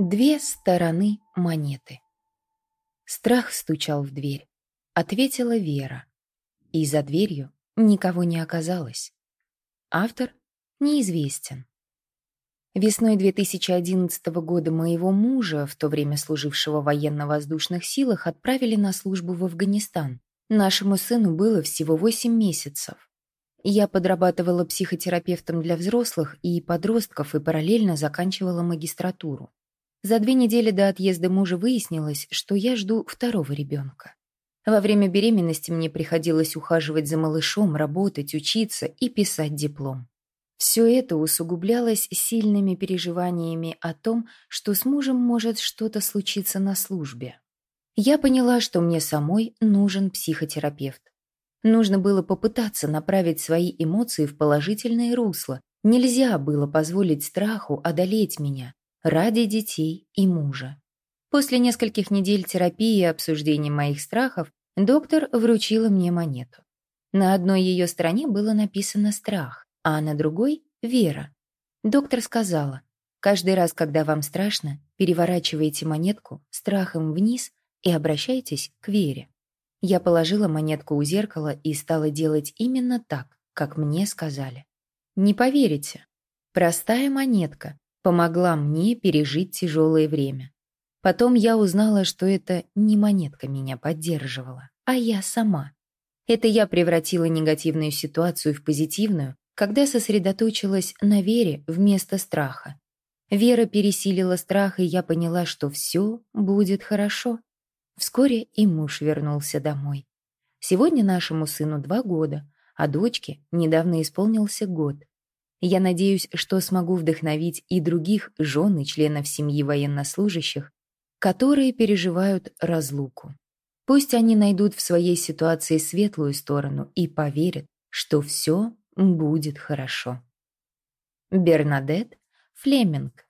Две стороны монеты. Страх стучал в дверь. Ответила Вера. И за дверью никого не оказалось. Автор неизвестен. Весной 2011 года моего мужа, в то время служившего в военно-воздушных силах, отправили на службу в Афганистан. Нашему сыну было всего 8 месяцев. Я подрабатывала психотерапевтом для взрослых и подростков и параллельно заканчивала магистратуру. За две недели до отъезда мужа выяснилось, что я жду второго ребенка. Во время беременности мне приходилось ухаживать за малышом, работать, учиться и писать диплом. Все это усугублялось сильными переживаниями о том, что с мужем может что-то случиться на службе. Я поняла, что мне самой нужен психотерапевт. Нужно было попытаться направить свои эмоции в положительное русло. Нельзя было позволить страху одолеть меня, ради детей и мужа. После нескольких недель терапии и обсуждения моих страхов доктор вручила мне монету. На одной ее стороне было написано «страх», а на другой — «вера». Доктор сказала, каждый раз, когда вам страшно, переворачивайте монетку страхом вниз и обращайтесь к вере. Я положила монетку у зеркала и стала делать именно так, как мне сказали. Не поверите, простая монетка, помогла мне пережить тяжелое время. Потом я узнала, что это не монетка меня поддерживала, а я сама. Это я превратила негативную ситуацию в позитивную, когда сосредоточилась на вере вместо страха. Вера пересилила страх, и я поняла, что все будет хорошо. Вскоре и муж вернулся домой. Сегодня нашему сыну два года, а дочке недавно исполнился год. Я надеюсь, что смогу вдохновить и других жен и членов семьи военнослужащих, которые переживают разлуку. Пусть они найдут в своей ситуации светлую сторону и поверят, что все будет хорошо. Бернадет Флеминг